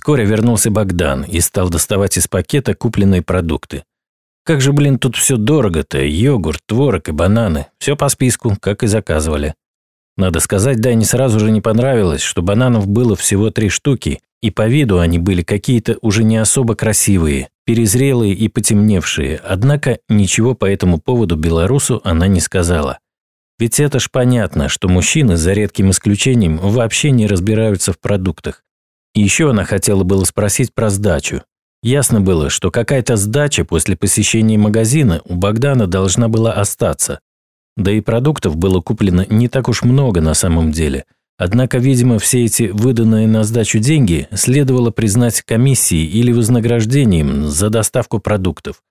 Вскоре вернулся Богдан и стал доставать из пакета купленные продукты. Как же, блин, тут все дорого-то, йогурт, творог и бананы. Все по списку, как и заказывали. Надо сказать, Дане сразу же не понравилось, что бананов было всего три штуки, и по виду они были какие-то уже не особо красивые, перезрелые и потемневшие, однако ничего по этому поводу белорусу она не сказала. Ведь это ж понятно, что мужчины, за редким исключением, вообще не разбираются в продуктах. Еще она хотела было спросить про сдачу. Ясно было, что какая-то сдача после посещения магазина у Богдана должна была остаться. Да и продуктов было куплено не так уж много на самом деле. Однако, видимо, все эти выданные на сдачу деньги следовало признать комиссией или вознаграждением за доставку продуктов.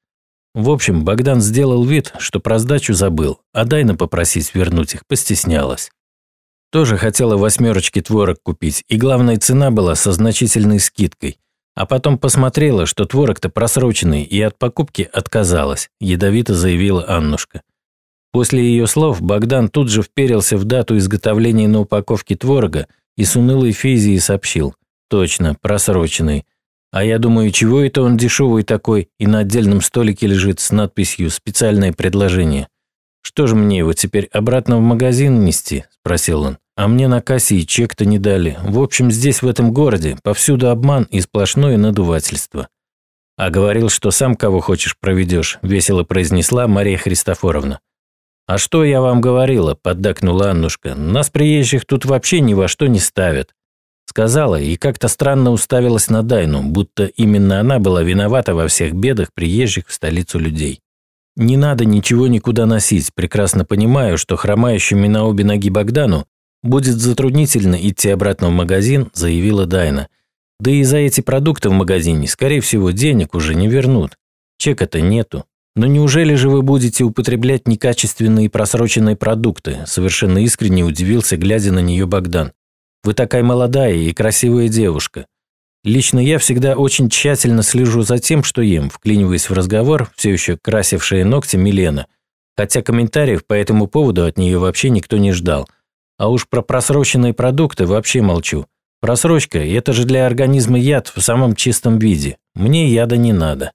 В общем, Богдан сделал вид, что про сдачу забыл, а Дайна попросить вернуть их постеснялась. Тоже хотела восьмерочки творог купить, и главная цена была со значительной скидкой. А потом посмотрела, что творог-то просроченный, и от покупки отказалась, ядовито заявила Аннушка. После ее слов Богдан тут же вперился в дату изготовления на упаковке творога и с унылой физией сообщил. Точно, просроченный. А я думаю, чего это он дешевый такой и на отдельном столике лежит с надписью «Специальное предложение». «Что же мне его теперь обратно в магазин нести?» – спросил он. «А мне на кассе и чек-то не дали. В общем, здесь, в этом городе, повсюду обман и сплошное надувательство». «А говорил, что сам кого хочешь проведешь», – весело произнесла Мария Христофоровна. «А что я вам говорила?» – поддакнула Аннушка. «Нас, приезжих, тут вообще ни во что не ставят. Сказала и как-то странно уставилась на Дайну, будто именно она была виновата во всех бедах приезжих в столицу людей. Не надо ничего никуда носить, прекрасно понимаю, что хромающими на обе ноги Богдану будет затруднительно идти обратно в магазин, заявила Дайна. Да и за эти продукты в магазине, скорее всего, денег уже не вернут. Чека-то нету. Но неужели же вы будете употреблять некачественные просроченные продукты? Совершенно искренне удивился, глядя на нее Богдан. Вы такая молодая и красивая девушка. Лично я всегда очень тщательно слежу за тем, что ем, вклиниваясь в разговор, все еще красившая ногти Милена, хотя комментариев по этому поводу от нее вообще никто не ждал. А уж про просроченные продукты вообще молчу. Просрочка – это же для организма яд в самом чистом виде. Мне яда не надо.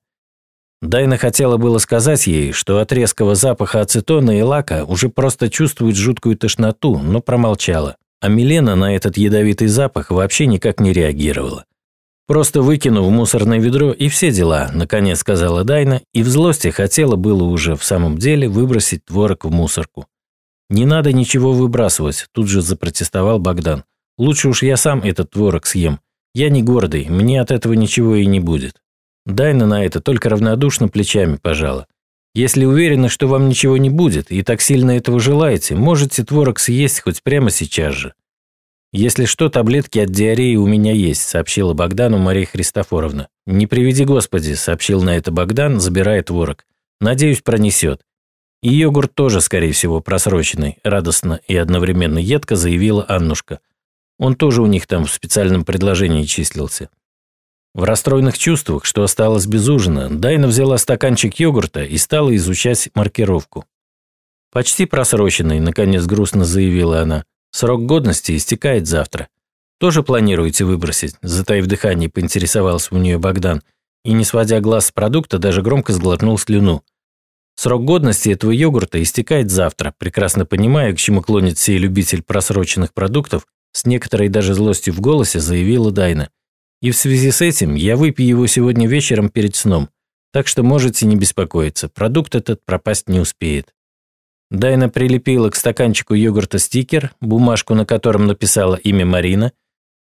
Дайна хотела было сказать ей, что от резкого запаха ацетона и лака уже просто чувствует жуткую тошноту, но промолчала. А Милена на этот ядовитый запах вообще никак не реагировала. Просто выкину в мусорное ведро и все дела, наконец сказала Дайна, и в злости хотела было уже в самом деле выбросить творог в мусорку. Не надо ничего выбрасывать, тут же запротестовал Богдан. Лучше уж я сам этот творог съем. Я не гордый, мне от этого ничего и не будет. Дайна на это только равнодушно плечами пожала. Если уверены, что вам ничего не будет и так сильно этого желаете, можете творог съесть хоть прямо сейчас же. «Если что, таблетки от диареи у меня есть», – сообщила Богдану Мария Христофоровна. «Не приведи Господи», – сообщил на это Богдан, забирая творог. «Надеюсь, пронесет». И йогурт тоже, скорее всего, просроченный, радостно и одновременно едко заявила Аннушка. Он тоже у них там в специальном предложении числился. В расстроенных чувствах, что осталось без ужина, Дайна взяла стаканчик йогурта и стала изучать маркировку. «Почти просроченный», – наконец грустно заявила она. Срок годности истекает завтра. Тоже планируете выбросить?» Затаив дыхание, поинтересовался у нее Богдан. И, не сводя глаз с продукта, даже громко сглотнул слюну. Срок годности этого йогурта истекает завтра, прекрасно понимая, к чему клонит сей любитель просроченных продуктов, с некоторой даже злостью в голосе заявила Дайна. И в связи с этим я выпью его сегодня вечером перед сном, так что можете не беспокоиться, продукт этот пропасть не успеет. Дайна прилепила к стаканчику йогурта стикер, бумажку на котором написала имя Марина,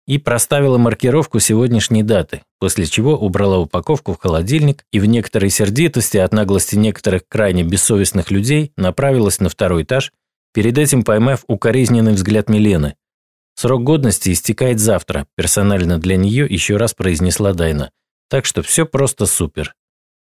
и проставила маркировку сегодняшней даты, после чего убрала упаковку в холодильник и в некоторой сердитости от наглости некоторых крайне бессовестных людей направилась на второй этаж, перед этим поймав укоризненный взгляд Милены. «Срок годности истекает завтра», персонально для нее еще раз произнесла Дайна. «Так что все просто супер.